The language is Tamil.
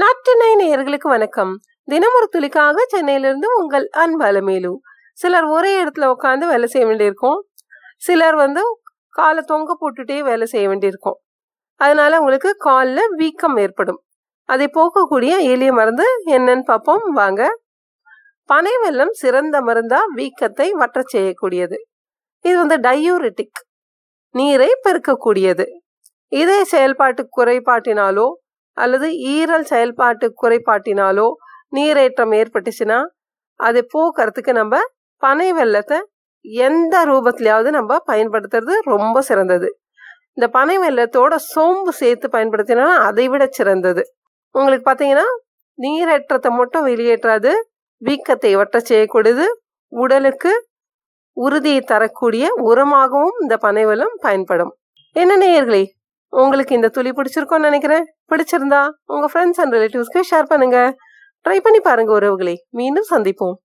நாட்டினை நேயர்களுக்கு வணக்கம். தினமொரு துளிக்காக சென்னையிலிருந்து உங்கள் அன்பலமேலு சிலர் ஒரே இடத்துல உட்காந்து வேலை செய்ய வேண்டியிருக்கும். சிலர் வந்து காலை தொங்க போட்டுட்டே வேலை செய்ய வேண்டியிருக்கும். அதனால உங்களுக்கு காலில் வீக்கம் ஏற்படும். அதை போக்கக்கூடிய எளிய மருந்து என்னன்னு பார்ப்போம். வாங்க. பனை வெள்ளம் சிறந்த மருந்தா வீக்கத்தை வற்ற செய்யக்கூடியது. இது வந்து டயூரிட்டிக் நீரை பெருக்கக்கூடியது. இதய செயல்பாட்டு குறைபாட்டினாலோ அல்லது ஈரல் செயல்பாட்டு குறைபாட்டினாலோ நீரேற்றம் ஏற்பட்டுச்சுன்னா அதை போக்குறதுக்கு நம்ம பனை வெள்ளத்தை எந்த ரூபத்திலையாவது நம்ம பயன்படுத்துறது ரொம்ப சிறந்தது. இந்த பனை வெள்ளத்தோட சோம்பு சேர்த்து பயன்படுத்தினா அதை விட சிறந்தது. உங்களுக்கு பார்த்தீங்கன்னா நீரேற்றத்தை மட்டும் வெளியேற்றாது வீக்கத்தை வட்ட செய்யக்கூடியது உடலுக்கு உறுதியை தரக்கூடிய உரமாகவும் இந்த பனைவெல்லம் பயன்படும். என்ன நேயர்களே உங்களுக்கு இந்த துளி பிடிச்சிருக்கோன்னு நினைக்கிறேன். பிடிச்சிருந்தா உங்க ஃப்ரெண்ட்ஸ் அண்ட் ரிலேட்டிவ்ஸ்க்கு ஷேர் பண்ணுங்க. ட்ரை பண்ணி பாருங்க உறவுகளை. மீண்டும் சந்திப்போம்.